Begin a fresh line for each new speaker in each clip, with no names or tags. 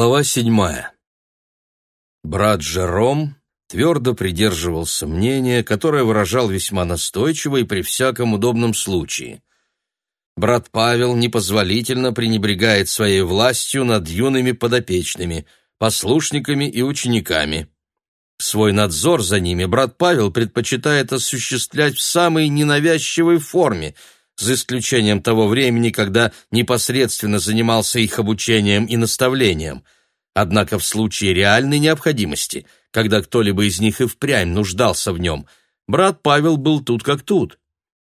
Глава седьмая. Брат Жером твердо придерживался мнения, которое выражал весьма настойчиво и при всяком удобном случае. Брат Павел непозволительно пренебрегает своей властью над юными подопечными, послушниками и учениками. Свой надзор за ними брат Павел предпочитает осуществлять в самой ненавязчивой форме – за исключением того времени, когда непосредственно занимался их обучением и наставлением. Однако в случае реальной необходимости, когда кто-либо из них и впрямь нуждался в нем, брат Павел был тут как тут.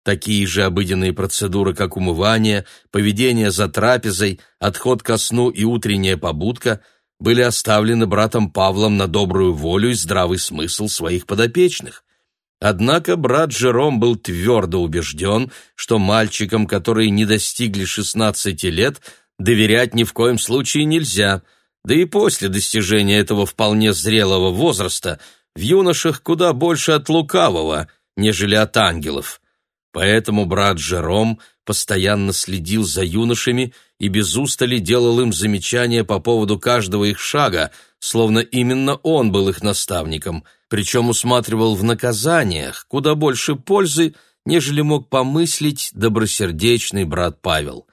Такие же обыденные процедуры, как умывание, поведение за трапезой, отход ко сну и утренняя побудка, были оставлены братом Павлом на добрую волю и здравый смысл своих подопечных. Однако брат Жером был твердо убежден, что мальчикам, которые не достигли 16 лет, доверять ни в коем случае нельзя, да и после достижения этого вполне зрелого возраста в юношах куда больше от лукавого, нежели от ангелов. Поэтому брат Жером постоянно следил за юношами и без устали делал им замечания по поводу каждого их шага, словно именно он был их наставником – причем усматривал в наказаниях куда больше пользы, нежели мог помыслить добросердечный брат Павел.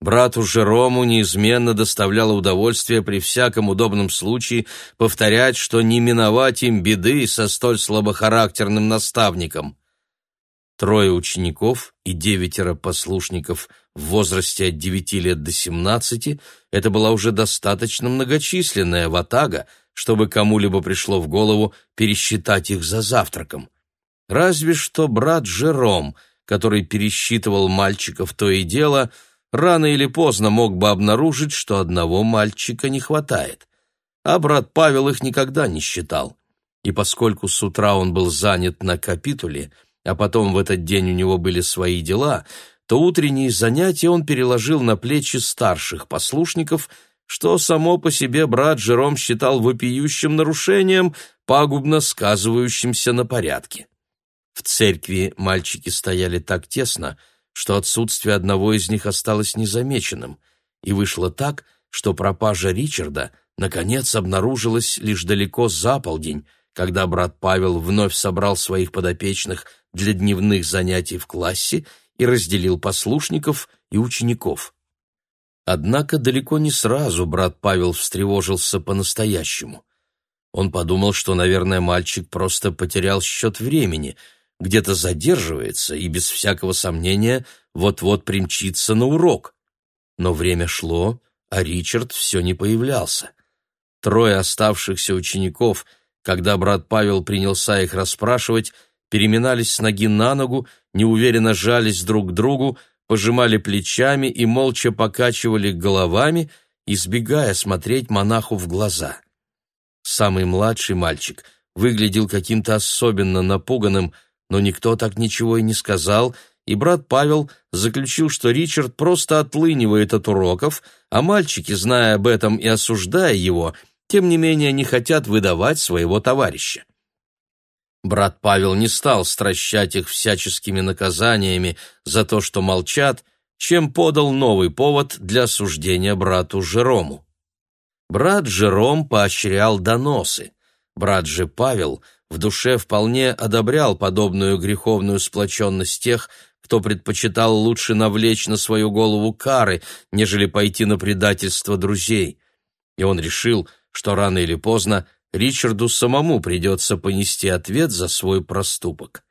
Брату Жерому неизменно доставляло удовольствие при всяком удобном случае повторять, что не миновать им беды со столь слабохарактерным наставником. Трое учеников и девятеро послушников в возрасте от девяти лет до семнадцати — это была уже достаточно многочисленная ватага, чтобы кому-либо пришло в голову пересчитать их за завтраком. Разве что брат Жером, который пересчитывал мальчиков то и дело, рано или поздно мог бы обнаружить, что одного мальчика не хватает. А брат Павел их никогда не считал. И поскольку с утра он был занят на капитуле, а потом в этот день у него были свои дела, то утренние занятия он переложил на плечи старших послушников – что само по себе брат Жером считал вопиющим нарушением, пагубно сказывающимся на порядке. В церкви мальчики стояли так тесно, что отсутствие одного из них осталось незамеченным, и вышло так, что пропажа Ричарда наконец обнаружилась лишь далеко за полдень, когда брат Павел вновь собрал своих подопечных для дневных занятий в классе и разделил послушников и учеников. Однако далеко не сразу брат Павел встревожился по-настоящему. Он подумал, что, наверное, мальчик просто потерял счет времени, где-то задерживается и, без всякого сомнения, вот-вот примчится на урок. Но время шло, а Ричард все не появлялся. Трое оставшихся учеников, когда брат Павел принялся их расспрашивать, переминались с ноги на ногу, неуверенно жались друг к другу, пожимали плечами и молча покачивали головами, избегая смотреть монаху в глаза. Самый младший мальчик выглядел каким-то особенно напуганным, но никто так ничего и не сказал, и брат Павел заключил, что Ричард просто отлынивает от уроков, а мальчики, зная об этом и осуждая его, тем не менее не хотят выдавать своего товарища. Брат Павел не стал стращать их всяческими наказаниями за то, что молчат, чем подал новый повод для осуждения брату Жерому. Брат Жером поощрял доносы. Брат же Павел в душе вполне одобрял подобную греховную сплоченность тех, кто предпочитал лучше навлечь на свою голову кары, нежели пойти на предательство друзей. И он решил, что рано или поздно Ричарду самому придется понести ответ за свой проступок.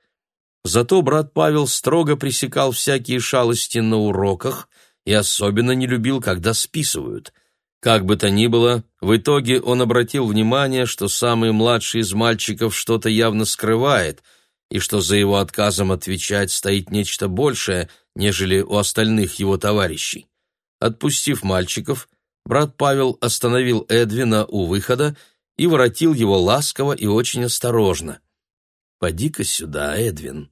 Зато брат Павел строго пресекал всякие шалости на уроках и особенно не любил, когда списывают. Как бы то ни было, в итоге он обратил внимание, что самый младший из мальчиков что-то явно скрывает, и что за его отказом отвечать стоит нечто большее, нежели у остальных его товарищей. Отпустив мальчиков, брат Павел остановил Эдвина у выхода и воротил его ласково и очень осторожно. «Поди-ка сюда, Эдвин».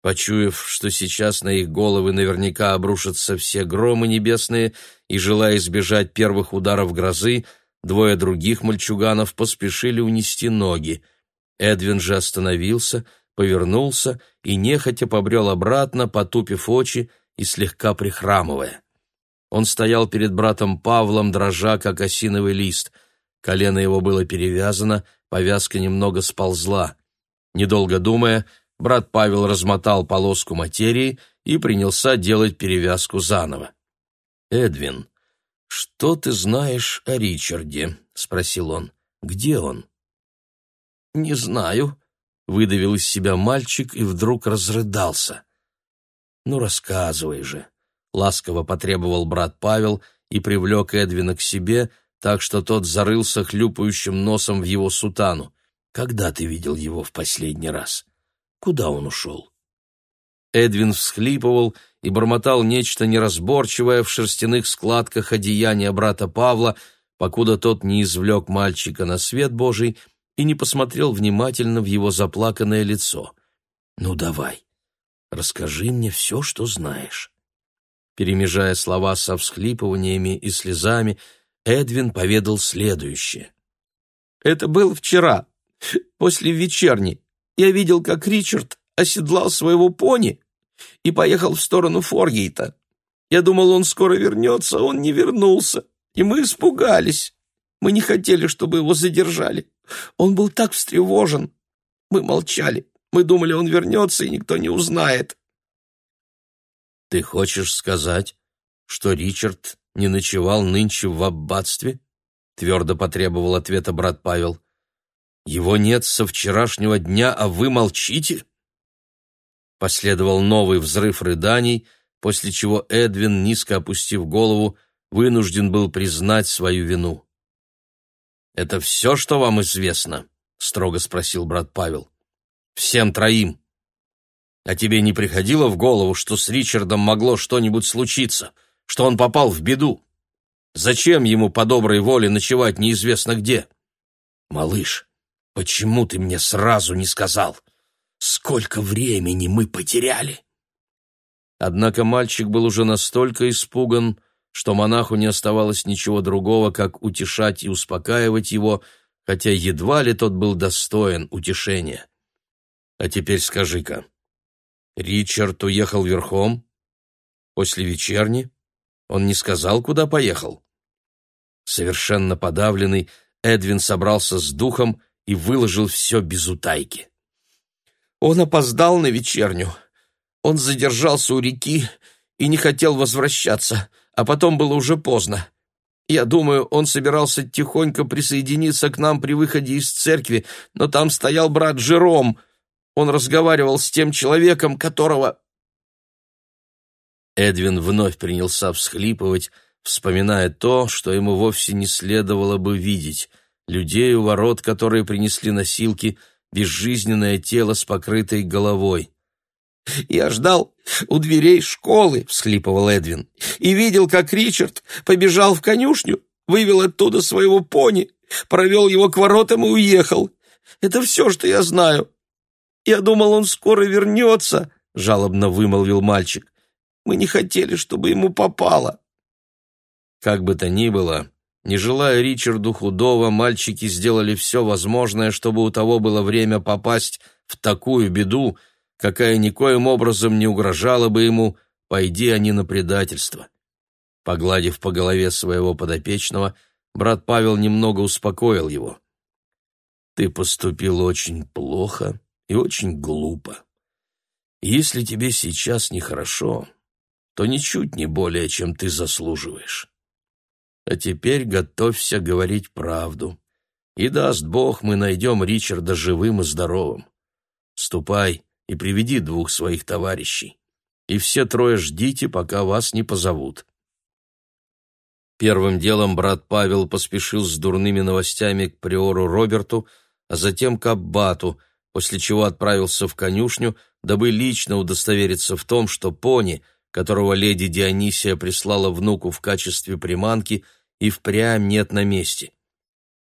Почуяв, что сейчас на их головы наверняка обрушатся все громы небесные, и желая избежать первых ударов грозы, двое других мальчуганов поспешили унести ноги. Эдвин же остановился, повернулся и нехотя побрел обратно, потупив очи и слегка прихрамывая. Он стоял перед братом Павлом, дрожа, как осиновый лист. Колено его было перевязано, повязка немного сползла. Недолго думая, брат Павел размотал полоску материи и принялся делать перевязку заново. «Эдвин, что ты знаешь о Ричарде?» — спросил он. «Где он?» «Не знаю», — выдавил из себя мальчик и вдруг разрыдался. «Ну, рассказывай же», — ласково потребовал брат Павел и привлек Эдвина к себе, так что тот зарылся хлюпающим носом в его сутану. «Когда ты видел его в последний раз? Куда он ушел?» Эдвин всхлипывал и бормотал нечто неразборчивое в шерстяных складках одеяния брата Павла, покуда тот не извлек мальчика на свет Божий и не посмотрел внимательно в его заплаканное лицо. «Ну давай, расскажи мне все, что знаешь». Перемежая слова со всхлипываниями и слезами, Эдвин поведал следующее. «Это было вчера, после вечерни. Я видел, как Ричард оседлал своего пони и поехал в сторону Форгейта. Я думал, он скоро вернется, он не вернулся, и мы испугались. Мы не хотели, чтобы его задержали. Он был так встревожен. Мы молчали. Мы думали, он вернется, и никто не узнает. «Ты хочешь сказать, что Ричард не ночевал нынче в аббатстве?» — твердо потребовал ответа брат Павел. «Его нет со вчерашнего дня, а вы молчите?» Последовал новый взрыв рыданий, после чего Эдвин, низко опустив голову, вынужден был признать свою вину. «Это все, что вам известно?» — строго спросил брат Павел. «Всем троим. А тебе не приходило в голову, что с Ричардом могло что-нибудь случиться, что он попал в беду? Зачем ему по доброй воле ночевать неизвестно где?» «Малыш, почему ты мне сразу не сказал?» Сколько времени мы потеряли!» Однако мальчик был уже настолько испуган, что монаху не оставалось ничего другого, как утешать и успокаивать его, хотя едва ли тот был достоин утешения. «А теперь скажи-ка, Ричард уехал верхом? После вечерни? Он не сказал, куда поехал?» Совершенно подавленный, Эдвин собрался с духом и выложил все без утайки. Он опоздал на вечерню. Он задержался у реки и не хотел возвращаться, а потом было уже поздно. Я думаю, он собирался тихонько присоединиться к нам при выходе из церкви, но там стоял брат Жером. Он разговаривал с тем человеком, которого...» Эдвин вновь принялся всхлипывать, вспоминая то, что ему вовсе не следовало бы видеть. Людей у ворот, которые принесли носилки, безжизненное тело с покрытой головой. «Я ждал у дверей школы», — всхлипывал Эдвин, «и видел, как Ричард побежал в конюшню, вывел оттуда своего пони, провел его к воротам и уехал. Это все, что я знаю. Я думал, он скоро вернется», — жалобно вымолвил мальчик. «Мы не хотели, чтобы ему попало». Как бы то ни было, не желая Ричарду худого, мальчики сделали все возможное, чтобы у того было время попасть в такую беду, какая никоим образом не угрожала бы ему, пойди они на предательство. Погладив по голове своего подопечного, брат Павел немного успокоил его. «Ты поступил очень плохо и очень глупо. Если тебе сейчас нехорошо, то ничуть не более, чем ты заслуживаешь. А теперь готовься говорить правду. И даст Бог, мы найдем Ричарда живым и здоровым. Ступай и приведи двух своих товарищей. И все трое ждите, пока вас не позовут. Первым делом брат Павел поспешил с дурными новостями к приору Роберту, а затем к аббату, после чего отправился в конюшню, дабы лично удостовериться в том, что пони, которого леди Дионисия прислала внуку в качестве приманки, — и впрямь нет на месте.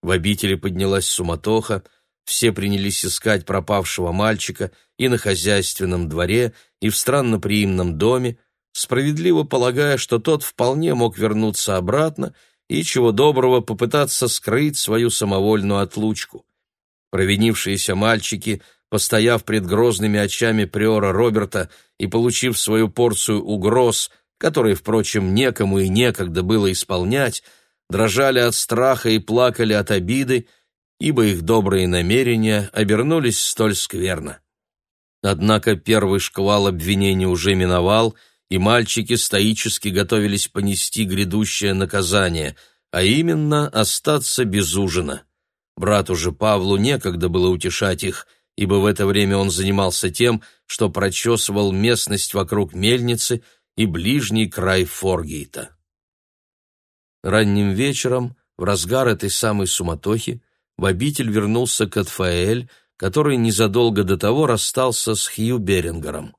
В обители поднялась суматоха, все принялись искать пропавшего мальчика и на хозяйственном дворе, и в странноприимном доме, справедливо полагая, что тот вполне мог вернуться обратно и, чего доброго, попытаться скрыть свою самовольную отлучку. Провинившиеся мальчики, постояв пред грозными очами приора Роберта и получив свою порцию угроз, которые, впрочем, некому и некогда было исполнять, дрожали от страха и плакали от обиды, ибо их добрые намерения обернулись столь скверно. Однако первый шквал обвинений уже миновал, и мальчики стоически готовились понести грядущее наказание, а именно остаться без ужина. Брату же Павлу некогда было утешать их, ибо в это время он занимался тем, что прочесывал местность вокруг мельницы и ближний край Форгейта. Ранним вечером, в разгар этой самой суматохи, в обитель вернулся Катфаэль, который незадолго до того расстался с Хью Берингером.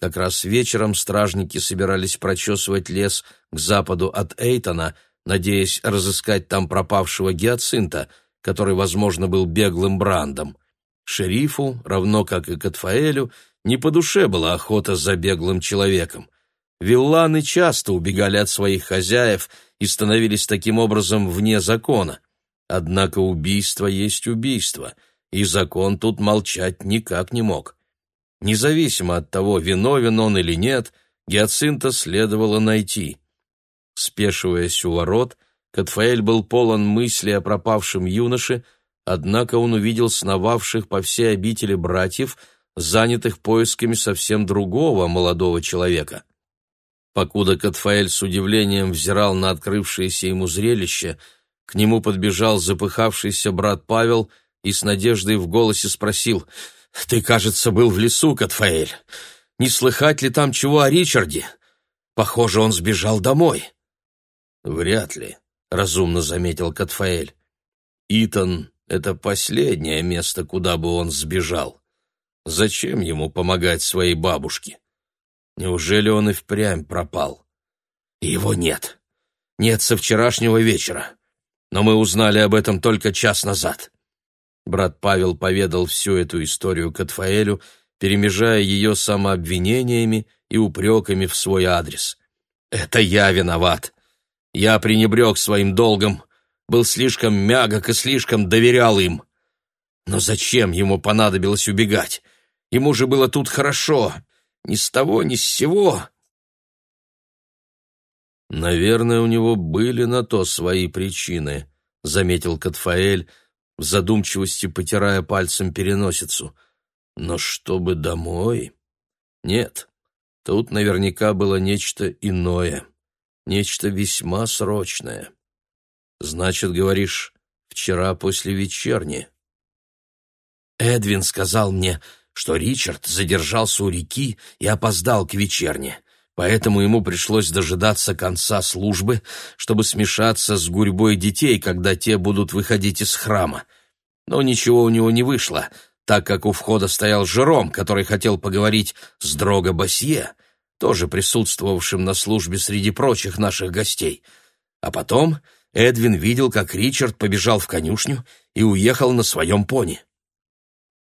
Как раз вечером стражники собирались прочесывать лес к западу от Эйтона, надеясь разыскать там пропавшего гиацинта, который, возможно, был беглым брандом. Шерифу, равно как и Катфаэлю, не по душе была охота за беглым человеком. Вилланы часто убегали от своих хозяев и становились таким образом вне закона. Однако убийство есть убийство, и закон тут молчать никак не мог. Независимо от того, виновен он или нет, Гиацинта следовало найти. Спешиваясь у ворот, Катфаэль был полон мысли о пропавшем юноше, однако он увидел сновавших по всей обители братьев, занятых поисками совсем другого молодого человека. Покуда Катфаэль с удивлением взирал на открывшееся ему зрелище, к нему подбежал запыхавшийся брат Павел и с надеждой в голосе спросил «Ты, кажется, был в лесу, Катфаэль. Не слыхать ли там чего о Ричарде? Похоже, он сбежал домой». «Вряд ли», — разумно заметил Катфаэль. «Итан — это последнее место, куда бы он сбежал. Зачем ему помогать своей бабушке?» Неужели он и впрямь пропал? Его нет. Нет со вчерашнего вечера. Но мы узнали об этом только час назад. Брат Павел поведал всю эту историю Катфаэлю, перемежая ее самообвинениями и упреками в свой адрес. «Это я виноват. Я пренебрег своим долгом, был слишком мягок и слишком доверял им. Но зачем ему понадобилось убегать? Ему же было тут хорошо, ни с того, ни с сего. Наверное, у него были на то свои причины, заметил Катфаэль, в задумчивости потирая пальцем переносицу. Но чтобы домой? Нет, тут наверняка было нечто иное, нечто весьма срочное. Значит, говоришь, вчера после вечерни. Эдвин сказал мне, что Ричард задержался у реки и опоздал к вечерне, поэтому ему пришлось дожидаться конца службы, чтобы смешаться с гурьбой детей, когда те будут выходить из храма. Но ничего у него не вышло, так как у входа стоял Жером, который хотел поговорить с Дрого Басье, тоже присутствовавшим на службе среди прочих наших гостей. А потом Эдвин видел, как Ричард побежал в конюшню и уехал на своем пони.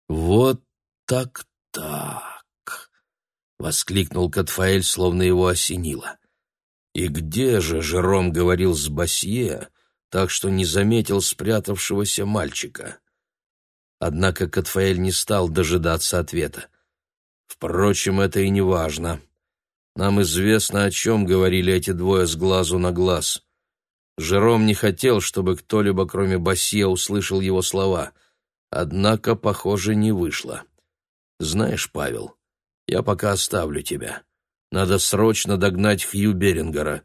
«Вот так-так!» — воскликнул Катфаэль, словно его осенило. «И где же Жером говорил с Басье, так что не заметил спрятавшегося мальчика?» Однако Катфаэль не стал дожидаться ответа. «Впрочем, это и не важно. Нам известно, о чем говорили эти двое с глазу на глаз». Жером не хотел, чтобы кто-либо, кроме Басье, услышал его слова. Однако, похоже, не вышло. Знаешь, Павел, я пока оставлю тебя. Надо срочно догнать Хью Берингера.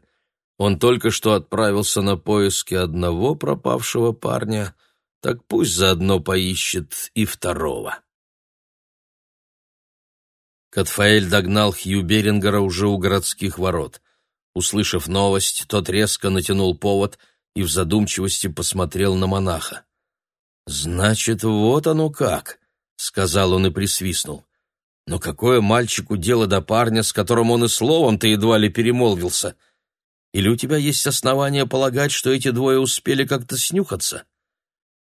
Он только что отправился на поиски одного пропавшего парня, так пусть заодно поищет и второго. Катфаэль догнал Хью Берингера уже у городских ворот. Услышав новость, тот резко натянул повод и в задумчивости посмотрел на монаха. «Значит, вот оно как!» — сказал он и присвистнул. «Но какое мальчику дело до парня, с которым он и словом-то едва ли перемолвился? Или у тебя есть основания полагать, что эти двое успели как-то снюхаться?»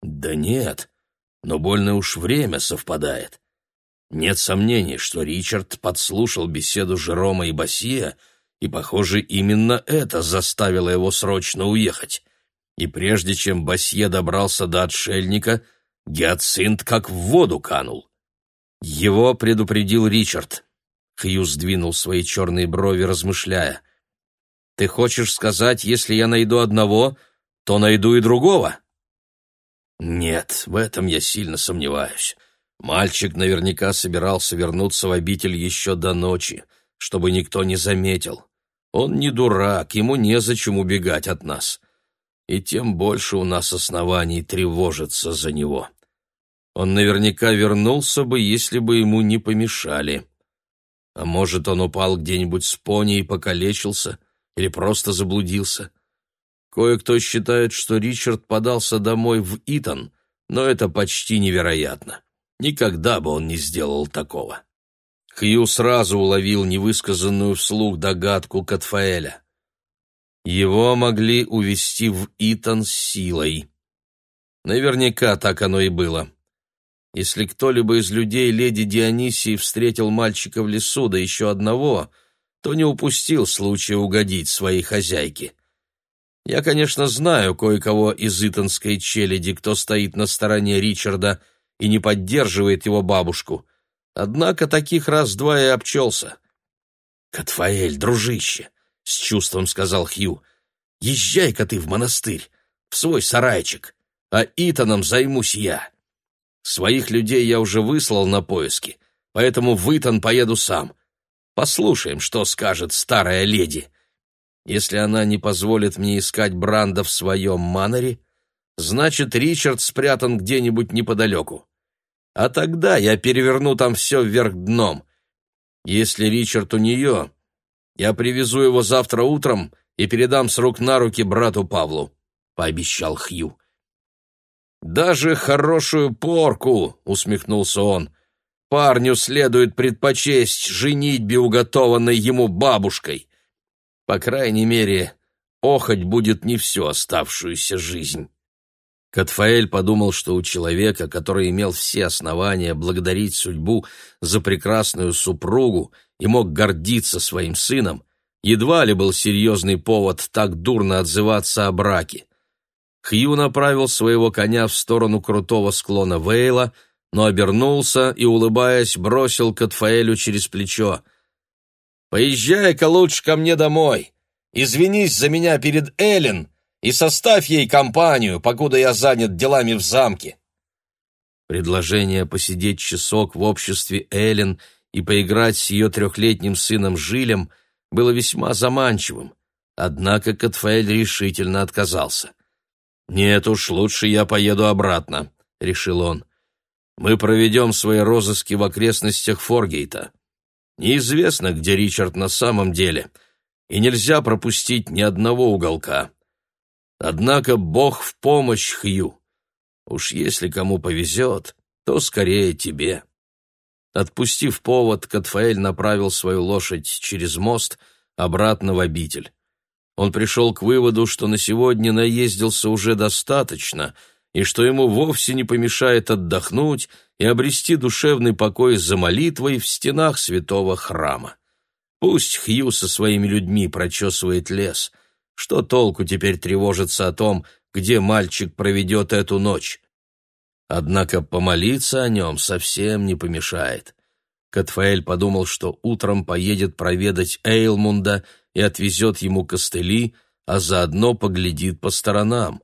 «Да нет, но больно уж время совпадает. Нет сомнений, что Ричард подслушал беседу Жерома и Басье, и, похоже, именно это заставило его срочно уехать. И прежде чем Басье добрался до отшельника — Гиацинт как в воду канул. Его предупредил Ричард. Хью сдвинул свои черные брови, размышляя. Ты хочешь сказать, если я найду одного, то найду и другого? Нет, в этом я сильно сомневаюсь. Мальчик наверняка собирался вернуться в обитель еще до ночи, чтобы никто не заметил. Он не дурак, ему незачем убегать от нас. И тем больше у нас оснований тревожиться за него. Он наверняка вернулся бы, если бы ему не помешали. А может, он упал где-нибудь с пони и покалечился, или просто заблудился. Кое-кто считает, что Ричард подался домой в Итон, но это почти невероятно. Никогда бы он не сделал такого. Хью сразу уловил невысказанную вслух догадку Катфаэля. Его могли увести в Итон силой. Наверняка так оно и было. Если кто-либо из людей леди Дионисии встретил мальчика в лесу, да еще одного, то не упустил случая угодить своей хозяйке. Я, конечно, знаю кое-кого из итонской челяди, кто стоит на стороне Ричарда — и не поддерживает его бабушку. Однако таких раз-два и обчелся. «Катфаэль, дружище!» — с чувством сказал Хью. «Езжай-ка ты в монастырь, в свой сарайчик, а Итаном займусь я. Своих людей я уже выслал на поиски, поэтому в Итан поеду сам. Послушаем, что скажет старая леди. Если она не позволит мне искать Бранда в своем маноре, значит, Ричард спрятан где-нибудь неподалеку. А тогда я переверну там все вверх дном. Если Ричард у нее, я привезу его завтра утром и передам с рук на руки брату Павлу», — пообещал Хью. «Даже хорошую порку», — усмехнулся он, — «парню следует предпочесть женитьбе, уготованной ему бабушкой. По крайней мере, охоть будет не всю оставшуюся жизнь». Катфаэль подумал, что у человека, который имел все основания благодарить судьбу за прекрасную супругу и мог гордиться своим сыном, едва ли был серьезный повод так дурно отзываться о браке. Хью направил своего коня в сторону крутого склона Вейла, но обернулся и, улыбаясь, бросил Катфаэлю через плечо. «Поезжай-ка лучше ко мне домой. Извинись за меня перед Эллен и составь ей компанию, покуда я занят делами в замке». Предложение посидеть часок в обществе Эллен и поиграть с ее трехлетним сыном Жилем было весьма заманчивым, однако Катфаэль решительно отказался. «Нет уж, лучше я поеду обратно», — решил он. «Мы проведем свои розыски в окрестностях Форгейта. Неизвестно, где Ричард на самом деле, и нельзя пропустить ни одного уголка. Однако Бог в помощь Хью. Уж если кому повезет, то скорее тебе. Отпустив повод, Катфаэль направил свою лошадь через мост обратно в обитель. Он пришел к выводу, что на сегодня наездился уже достаточно, и что ему вовсе не помешает отдохнуть и обрести душевный покой за молитвой в стенах святого храма. Пусть Хью со своими людьми прочесывает лес — что толку теперь тревожиться о том, где мальчик проведет эту ночь? Однако помолиться о нем совсем не помешает. Катфаэль подумал, что утром поедет проведать Эйлмунда и отвезет ему костыли, а заодно поглядит по сторонам.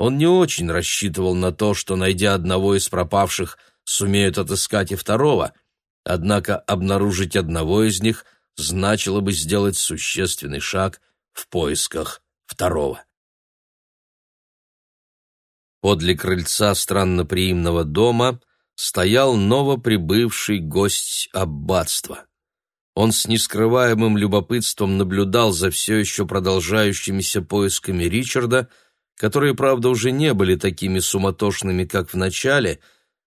Он не очень рассчитывал на то, что, найдя одного из пропавших, сумеют отыскать и второго, однако обнаружить одного из них значило бы сделать существенный шаг в поисках второго. Подле крыльца странноприимного дома стоял новоприбывший гость аббатства. Он с нескрываемым любопытством наблюдал за все еще продолжающимися поисками Ричарда, которые, правда, уже не были такими суматошными, как в начале,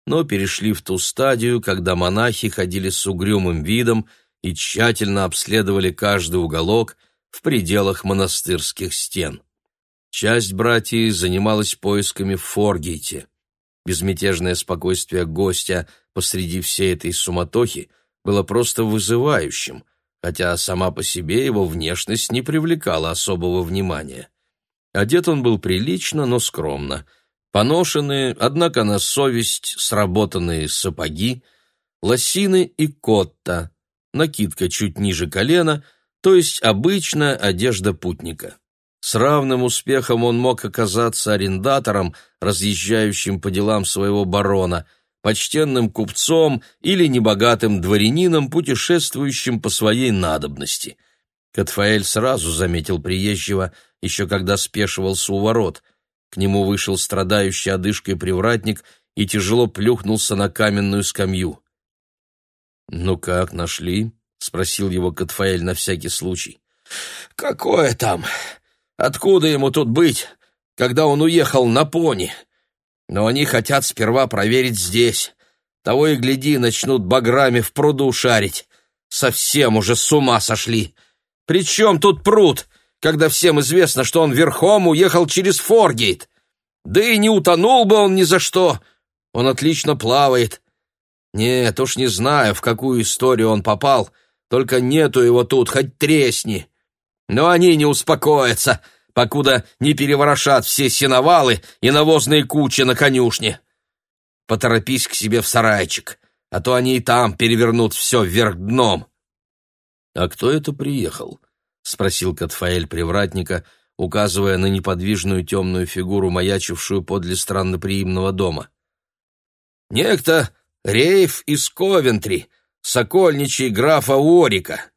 но перешли в ту стадию, когда монахи ходили с угрюмым видом и тщательно обследовали каждый уголок – в пределах монастырских стен. Часть братьев занималась поисками в Форгейте. Безмятежное спокойствие гостя посреди всей этой суматохи было просто вызывающим, хотя сама по себе его внешность не привлекала особого внимания. Одет он был прилично, но скромно. Поношенные, однако на совесть сработанные сапоги, лосины и котта, накидка чуть ниже колена — то есть обычная одежда путника. С равным успехом он мог оказаться арендатором, разъезжающим по делам своего барона, почтенным купцом или небогатым дворянином, путешествующим по своей надобности. Катфаэль сразу заметил приезжего, еще когда спешивался у ворот. К нему вышел страдающий одышкой привратник и тяжело плюхнулся на каменную скамью. «Ну как, нашли?» — спросил его Катфаэль на всякий случай. «Какое там? Откуда ему тут быть, когда он уехал на пони? Но они хотят сперва проверить здесь. Того и гляди, начнут баграми в пруду шарить. Совсем уже с ума сошли. При чем тут пруд, когда всем известно, что он верхом уехал через Форгейт? Да и не утонул бы он ни за что. Он отлично плавает. Нет, уж не знаю, в какую историю он попал, только нету его тут, хоть тресни. Но они не успокоятся, покуда не переворошат все сеновалы и навозные кучи на конюшне. Поторопись к себе в сарайчик, а то они и там перевернут все вверх дном. — А кто это приехал? — спросил Катфаэль привратника, указывая на неподвижную темную фигуру, маячившую подле странноприимного дома. — Некто Рейф из Ковентри, сокольничий графа Уорика.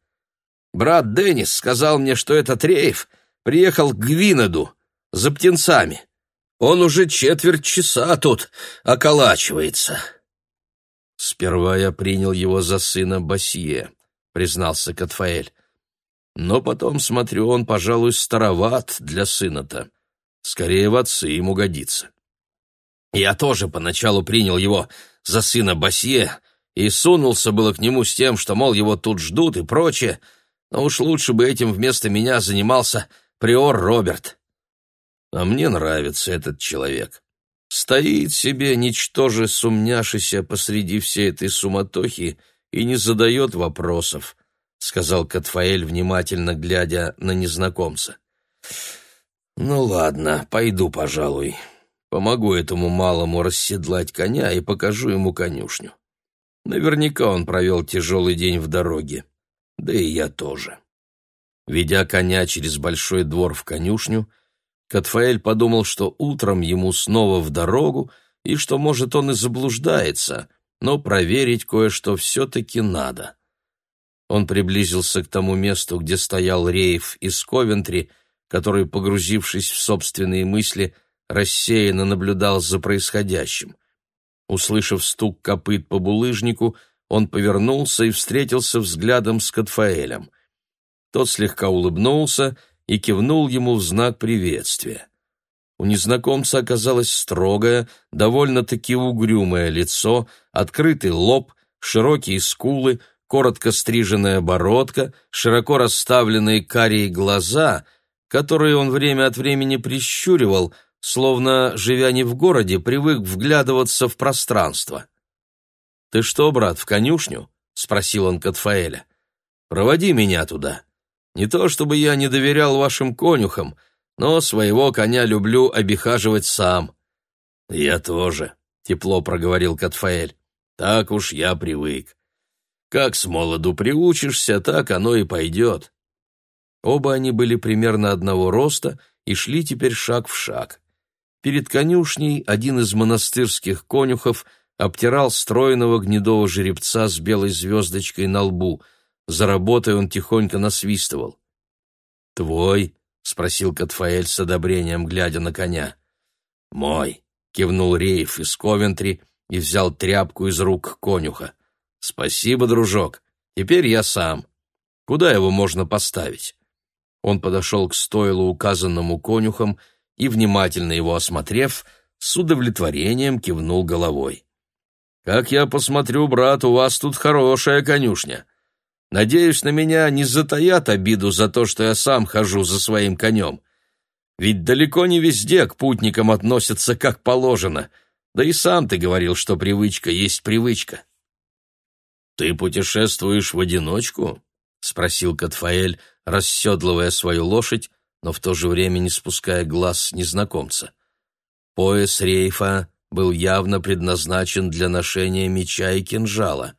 Брат Деннис сказал мне, что этот Рейф приехал к Гвинеду за птенцами. Он уже четверть часа тут околачивается. Сперва я принял его за сына Басье, признался Катфаэль. Но потом, смотрю, он, пожалуй, староват для сына-то. Скорее в отцы ему годится. Я тоже поначалу принял его за сына Басье и сунулся было к нему с тем, что, мол, его тут ждут и прочее, но уж лучше бы этим вместо меня занимался приор Роберт. А мне нравится этот человек. Стоит себе, ничтоже сумняшися посреди всей этой суматохи, и не задает вопросов, — сказал Катфаэль, внимательно глядя на незнакомца. — Ну ладно, пойду, пожалуй. Помогу этому малому расседлать коня и покажу ему конюшню. Наверняка он провел тяжелый день в дороге. Да и я тоже. Ведя коня через большой двор в конюшню, Катфаэль подумал, что утром ему снова в дорогу, и что, может, он и заблуждается, но проверить кое-что все-таки надо. Он приблизился к тому месту, где стоял Рейф из Ковентри, который, погрузившись в собственные мысли, рассеянно наблюдал за происходящим. Услышав стук копыт по булыжнику, он повернулся и встретился взглядом с Катфаэлем. Тот слегка улыбнулся и кивнул ему в знак приветствия. У незнакомца оказалось строгое, довольно-таки угрюмое лицо, открытый лоб, широкие скулы, коротко стриженная бородка, широко расставленные карие глаза, которые он время от времени прищуривал, словно, живя не в городе, привык вглядываться в пространство. «Ты что, брат, в конюшню?» — спросил он Катфаэля. «Проводи меня туда. Не то чтобы я не доверял вашим конюхам, но своего коня люблю обихаживать сам». «Я тоже», — тепло проговорил Катфаэль. «Так уж я привык. Как с молоду приучишься, так оно и пойдет». Оба они были примерно одного роста и шли теперь шаг в шаг. Перед конюшней один из монастырских конюхов обтирал стройного гнедого жеребца с белой звездочкой на лбу. За работой он тихонько насвистывал. «Твой?» — спросил Катфаэль с одобрением, глядя на коня. «Мой», — кивнул Рейф из Ковентри и взял тряпку из рук конюха. «Спасибо, дружок. Теперь я сам. Куда его можно поставить?» Он подошел к стойлу, указанному конюхом, и, внимательно его осмотрев, с удовлетворением кивнул головой. «Как я посмотрю, брат, у вас тут хорошая конюшня. Надеюсь, на меня не затаят обиду за то, что я сам хожу за своим конем. Ведь далеко не везде к путникам относятся как положено, да и сам ты говорил, что привычка есть привычка». «Ты путешествуешь в одиночку?» — спросил Катфаэль, расседлывая свою лошадь, но в то же время не спуская глаз с незнакомца. Пояс рейфа был явно предназначен для ношения меча и кинжала.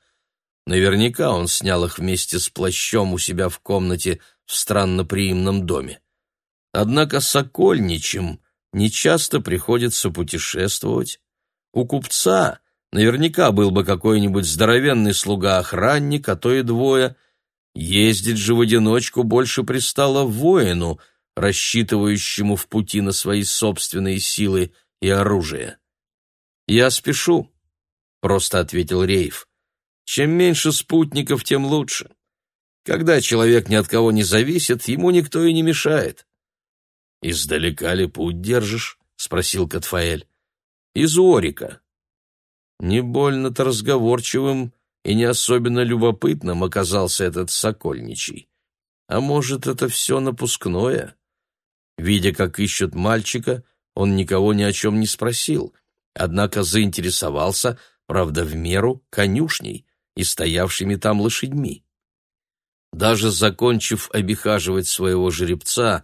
Наверняка он снял их вместе с плащом у себя в комнате в странноприимном доме. Однако сокольничим нечасто приходится путешествовать. У купца наверняка был бы какой-нибудь здоровенный слуга-охранник, а то и двое. Ездить же в одиночку больше пристало воину, рассчитывающему в пути на свои собственные силы и оружие. «Я спешу», — просто ответил Рейв. «Чем меньше спутников, тем лучше. Когда человек ни от кого не зависит, ему никто и не мешает». «Издалека ли путь держишь?» — спросил Катфаэль. «Из Орика». Не больно-то разговорчивым и не особенно любопытным оказался этот Сокольничий. А может, это все напускное? Видя, как ищут мальчика, он никого ни о чем не спросил, однако заинтересовался, правда, в меру, конюшней и стоявшими там лошадьми. Даже закончив обихаживать своего жеребца,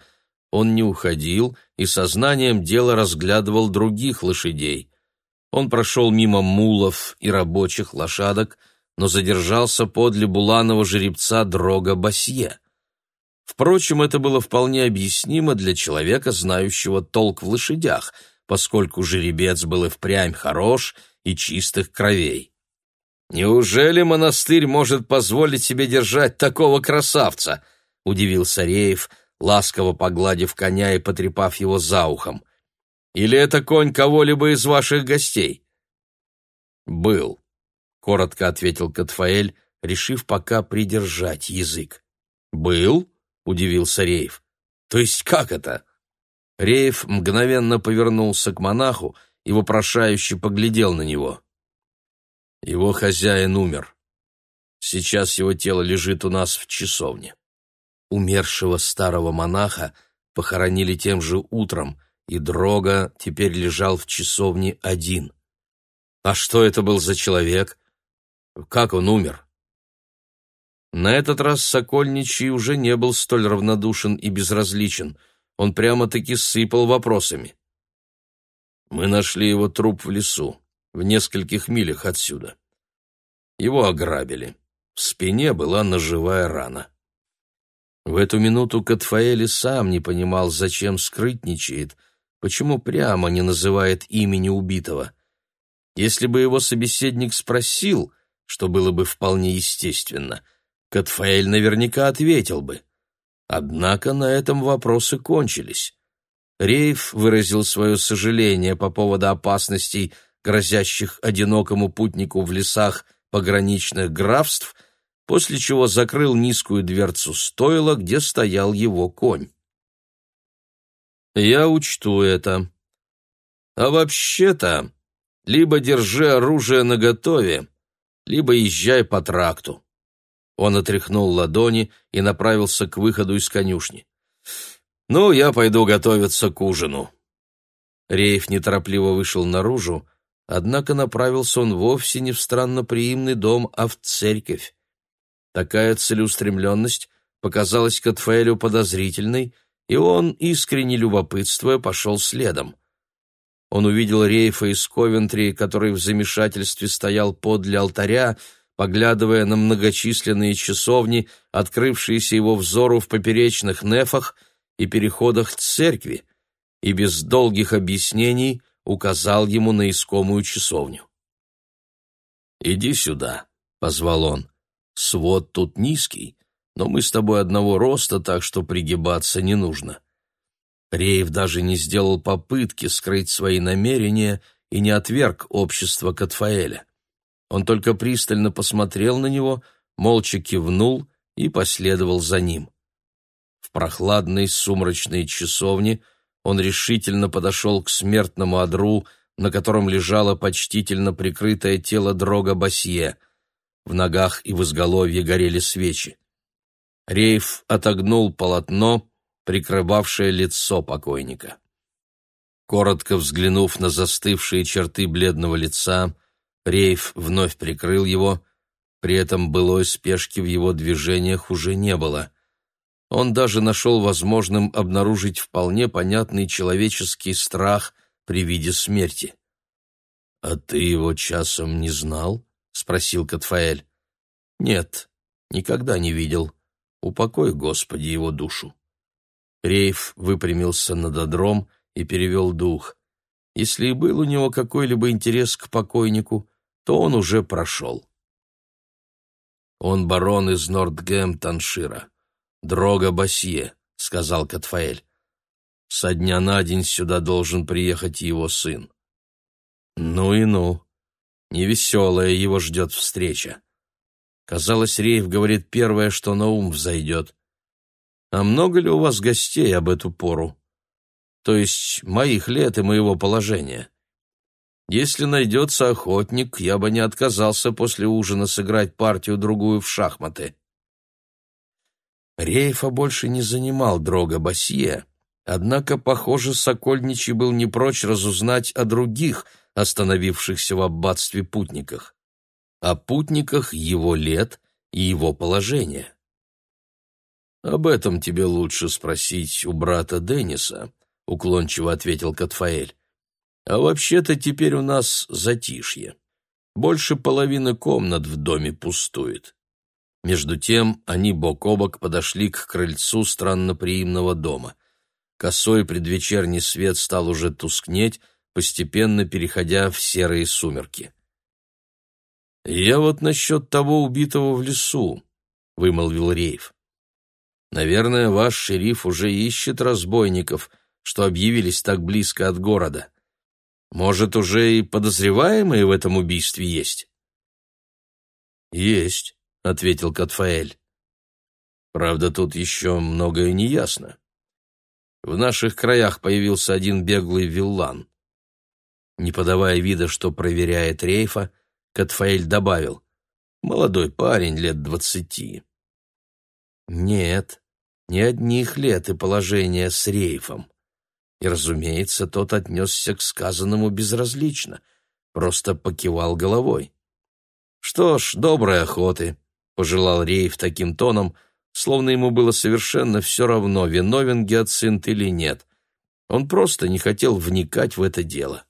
он не уходил и сознанием дела разглядывал других лошадей. Он прошел мимо мулов и рабочих лошадок, но задержался подле буланого жеребца Дрога Басье. Впрочем, это было вполне объяснимо для человека, знающего толк в лошадях, поскольку жеребец был и впрямь хорош и чистых кровей. «Неужели монастырь может позволить себе держать такого красавца?» — удивился Реев, ласково погладив коня и потрепав его за ухом. «Или это конь кого-либо из ваших гостей?» «Был», — коротко ответил Катфаэль, решив пока придержать язык. «Был?» — удивился Реев. «То есть как это?» Реев мгновенно повернулся к монаху и вопрошающе поглядел на него. «Его хозяин умер. Сейчас его тело лежит у нас в часовне. Умершего старого монаха похоронили тем же утром, и Дрога теперь лежал в часовне один. А что это был за человек? Как он умер?» На этот раз Сокольничий уже не был столь равнодушен и безразличен. Он прямо-таки сыпал вопросами. «Мы нашли его труп в лесу, в нескольких милях отсюда. Его ограбили. В спине была ножевая рана. В эту минуту Катфаэли сам не понимал, зачем скрытничает, почему прямо не называет имени убитого. Если бы его собеседник спросил, что было бы вполне естественно — Катфаэль наверняка ответил бы. Однако на этом вопросы кончились. Рейф выразил свое сожаление по поводу опасностей, грозящих одинокому путнику в лесах пограничных графств, после чего закрыл низкую дверцу стойла, где стоял его конь. «Я учту это. А вообще-то, либо держи оружие наготове, либо езжай по тракту. Он отряхнул ладони и направился к выходу из конюшни. «Ну, я пойду готовиться к ужину». Рейф неторопливо вышел наружу, однако направился он вовсе не в странноприимный дом, а в церковь. Такая целеустремленность показалась Катфаэлю подозрительной, и он, искренне любопытствуя, пошел следом. Он увидел Рейфа из Ковентри, который в замешательстве стоял подле алтаря, поглядывая на многочисленные часовни, открывшиеся его взору в поперечных нефах и переходах церкви, и без долгих объяснений указал ему на искомую часовню. «Иди сюда», — позвал он. «Свод тут низкий, но мы с тобой одного роста, так что пригибаться не нужно». Реев даже не сделал попытки скрыть свои намерения и не отверг общество Катфаэля. Он только пристально посмотрел на него, молча кивнул и последовал за ним. В прохладной сумрачной часовне он решительно подошел к смертному одру, на котором лежало почтительно прикрытое тело дрога Басье. В ногах и в изголовье горели свечи. Рейф отогнул полотно, прикрывавшее лицо покойника. Коротко взглянув на застывшие черты бледного лица, Рейф вновь прикрыл его, при этом былой спешки в его движениях уже не было. Он даже нашел возможным обнаружить вполне понятный человеческий страх при виде смерти. «А ты его часом не знал?» — спросил Катфаэль. Нет, никогда не видел. Упокой, Господи, его душу. Рейф выпрямился над одром и перевел дух. Если и был у него какой-либо интерес к покойнику, то он уже прошел. «Он барон из Нортгемптоншира, Дрога Басье», — сказал Катфаэль. «Со дня на день сюда должен приехать его сын». «Ну и ну. Невеселая его ждет встреча. Казалось, Рейв говорит первое, что на ум взойдет. А много ли у вас гостей об эту пору? То есть моих лет и моего положения?» Если найдется охотник, я бы не отказался после ужина сыграть партию-другую в шахматы. Рейфа больше не занимал дрога Басье, однако, похоже, Сокольничий был не прочь разузнать о других, остановившихся в аббатстве путниках, о путниках его лет и его положения. «Об этом тебе лучше спросить у брата Денниса», — уклончиво ответил Катфаэль. А вообще-то теперь у нас затишье. Больше половины комнат в доме пустует. Между тем они бок о бок подошли к крыльцу странноприимного дома. Косой предвечерний свет стал уже тускнеть, постепенно переходя в серые сумерки. «Я вот насчет того убитого в лесу», — вымолвил Рейв. «Наверное, ваш шериф уже ищет разбойников, что объявились так близко от города. Может, уже и подозреваемые в этом убийстве есть? Есть, ответил Катфаэль. Правда, тут еще многое не ясно. В наших краях появился один беглый виллан. Не подавая вида, что проверяет рейфа, Катфаэль добавил: "Молодой парень лет двадцати". Нет, не одних лет и положения с рейфом. И, разумеется, тот отнесся к сказанному безразлично, просто покивал головой. «Что ж, доброй охоты», — пожелал Рейв таким тоном, словно ему было совершенно все равно, виновен гиацинт или нет. Он просто не хотел вникать в это дело.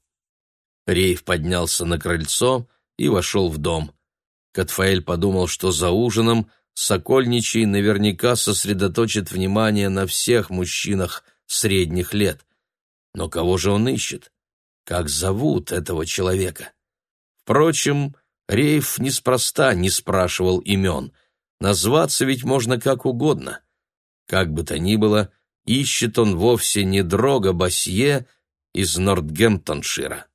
Рейв поднялся на крыльцо и вошел в дом. Катфаэль подумал, что за ужином Сокольничий наверняка сосредоточит внимание на всех мужчинах средних лет. Но кого же он ищет? Как зовут этого человека? Впрочем, Рейф неспроста не спрашивал имен. Назваться ведь можно как угодно. Как бы то ни было, ищет он вовсе не Дрога Басье из Нортгемптоншира.